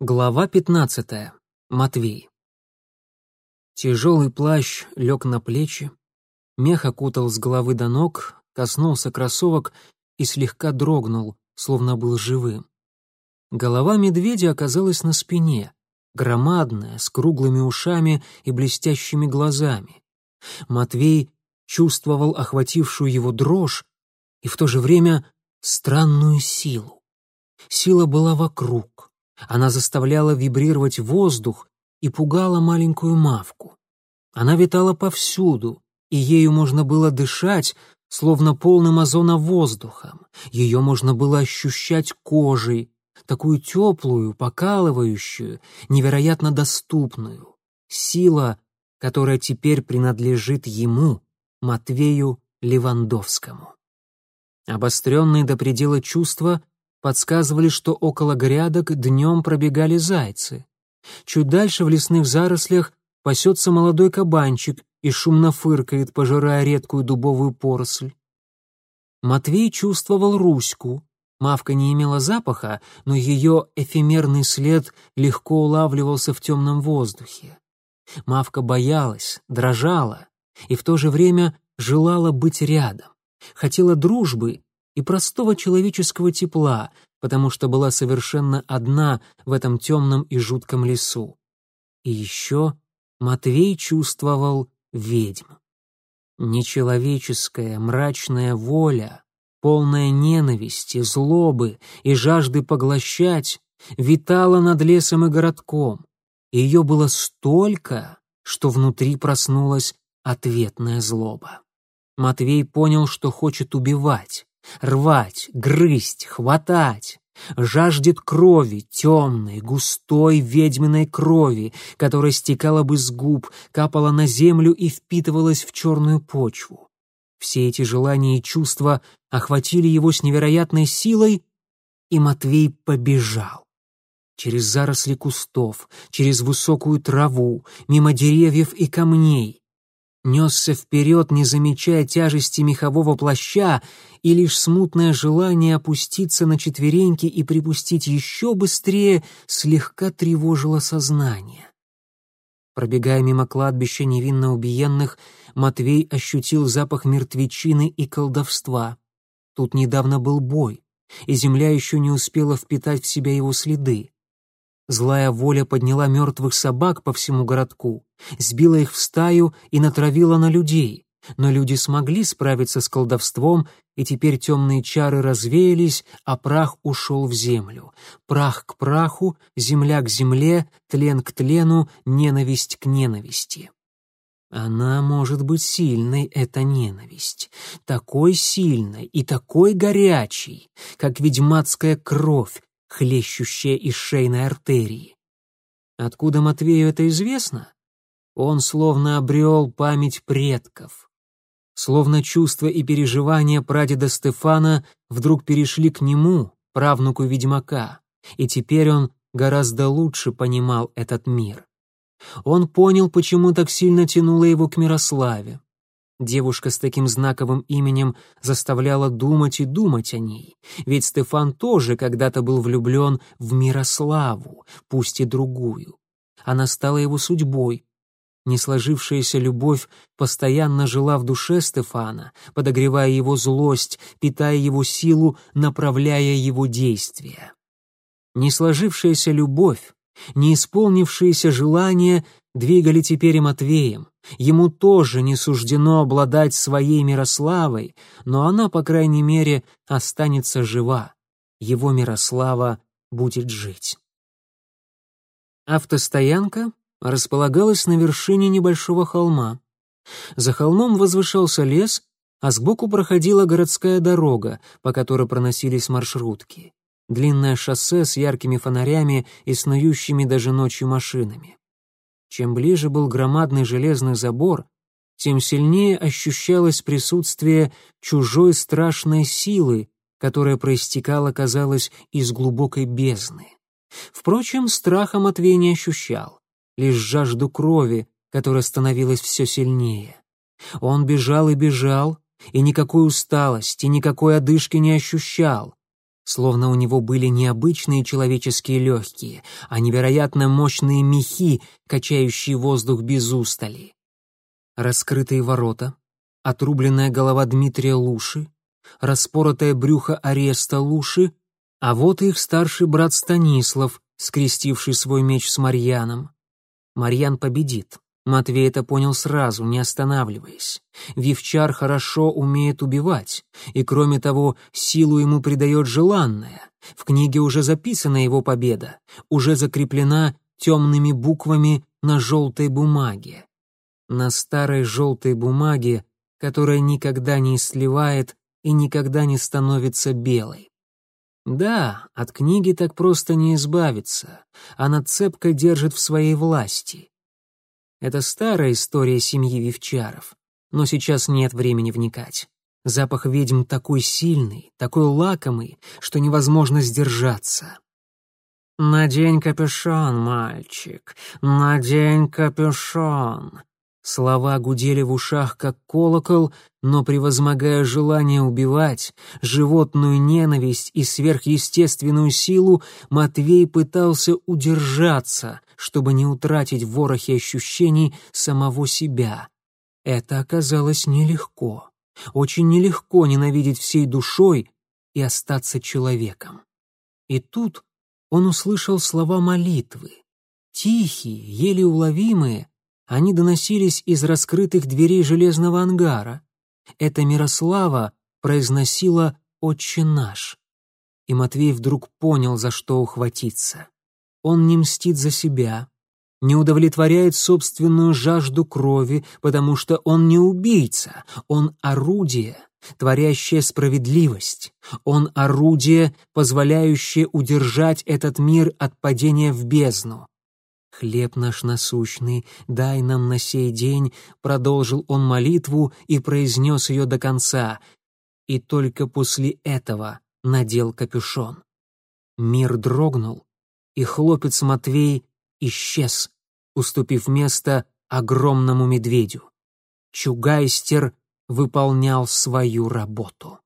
Глава 15. Матвей. Тяжелый плащ лег на плечи, мех окутал с головы до ног, коснулся кроссовок и слегка дрогнул, словно был живым. Голова медведя оказалась на спине, громадная, с круглыми ушами и блестящими глазами. Матвей чувствовал охватившую его дрожь и в то же время странную силу. Сила была вокруг, она заставляла вибрировать воздух и пугала маленькую мавку. Она витала повсюду, и ею можно было дышать, словно полным озона воздухом. Ее можно было ощущать кожей, такую теплую, покалывающую, невероятно доступную. Сила, которая теперь принадлежит ему, Матвею Левандовскому. Обостренные до предела чувства подсказывали, что около грядок днем пробегали зайцы. Чуть дальше в лесных зарослях пасется молодой кабанчик и шумно фыркает, пожирая редкую дубовую поросль. Матвей чувствовал Руську. Мавка не имела запаха, но ее эфемерный след легко улавливался в темном воздухе. Мавка боялась, дрожала и в то же время желала быть рядом. Хотела дружбы и простого человеческого тепла, потому что была совершенно одна в этом темном и жутком лесу. И еще Матвей чувствовал ведьм. Нечеловеческая, мрачная воля, полная ненависти, злобы и жажды поглощать, витала над лесом и городком. Ее было столько, что внутри проснулась ответная злоба. Матвей понял, что хочет убивать, рвать, грызть, хватать. Жаждет крови, темной, густой ведьминой крови, которая стекала бы с губ, капала на землю и впитывалась в черную почву. Все эти желания и чувства охватили его с невероятной силой, и Матвей побежал. Через заросли кустов, через высокую траву, мимо деревьев и камней, несся вперед, не замечая тяжести мехового плаща, и лишь смутное желание опуститься на четвереньки и припустить еще быстрее слегка тревожило сознание. Пробегая мимо кладбища невинно убиенных, Матвей ощутил запах мертвечины и колдовства. Тут недавно был бой, и земля еще не успела впитать в себя его следы. Злая воля подняла мертвых собак по всему городку, сбила их в стаю и натравила на людей. Но люди смогли справиться с колдовством, и теперь темные чары развеялись, а прах ушел в землю. Прах к праху, земля к земле, тлен к тлену, ненависть к ненависти. Она может быть сильной, эта ненависть, такой сильной и такой горячей, как ведьмацкая кровь, хлещущая из шейной артерии. Откуда Матвею это известно? Он словно обрел память предков. Словно чувства и переживания прадеда Стефана вдруг перешли к нему, правнуку ведьмака, и теперь он гораздо лучше понимал этот мир. Он понял, почему так сильно тянуло его к Мирославе. Девушка с таким знаковым именем заставляла думать и думать о ней, ведь Стефан тоже когда-то был влюблен в Мирославу, пусть и другую. Она стала его судьбой. Несложившаяся любовь постоянно жила в душе Стефана, подогревая его злость, питая его силу, направляя его действия. Несложившаяся любовь, неисполнившиеся желания двигали теперь и Матвеем, Ему тоже не суждено обладать своей Мирославой, но она, по крайней мере, останется жива. Его Мирослава будет жить. Автостоянка располагалась на вершине небольшого холма. За холмом возвышался лес, а сбоку проходила городская дорога, по которой проносились маршрутки. Длинное шоссе с яркими фонарями и снующими даже ночью машинами. Чем ближе был громадный железный забор, тем сильнее ощущалось присутствие чужой страшной силы, которая проистекала, казалось, из глубокой бездны. Впрочем, страха Матвей не ощущал, лишь жажду крови, которая становилась все сильнее. Он бежал и бежал, и никакой усталости, никакой одышки не ощущал. словно у него были необычные человеческие легкие, а невероятно мощные мехи, качающие воздух без устали. Раскрытые ворота, отрубленная голова Дмитрия Луши, распоротое брюхо ареста Луши, а вот их старший брат Станислав, скрестивший свой меч с Марьяном. Марьян победит. Матвей это понял сразу, не останавливаясь. Вивчар хорошо умеет убивать, и, кроме того, силу ему придает желанное. В книге уже записана его победа, уже закреплена темными буквами на желтой бумаге. На старой желтой бумаге, которая никогда не сливает и никогда не становится белой. Да, от книги так просто не избавиться, она цепко держит в своей власти. Это старая история семьи Вивчаров, но сейчас нет времени вникать. Запах ведьм такой сильный, такой лакомый, что невозможно сдержаться. «Надень капюшон, мальчик, надень капюшон», Слова гудели в ушах, как колокол, но, превозмогая желание убивать, животную ненависть и сверхъестественную силу, Матвей пытался удержаться, чтобы не утратить в ворохе ощущений самого себя. Это оказалось нелегко. Очень нелегко ненавидеть всей душой и остаться человеком. И тут он услышал слова молитвы. Тихие, еле уловимые, они доносились из раскрытых дверей железного ангара. Это Мирослава произносила «Отче наш». И Матвей вдруг понял, за что ухватиться. Он не мстит за себя, не удовлетворяет собственную жажду крови, потому что он не убийца, он орудие, творящее справедливость. Он орудие, позволяющее удержать этот мир от падения в бездну. «Хлеб наш насущный, дай нам на сей день», продолжил он молитву и произнес ее до конца, и только после этого надел капюшон. Мир дрогнул, и хлопец Матвей исчез, уступив место огромному медведю. Чугайстер выполнял свою работу.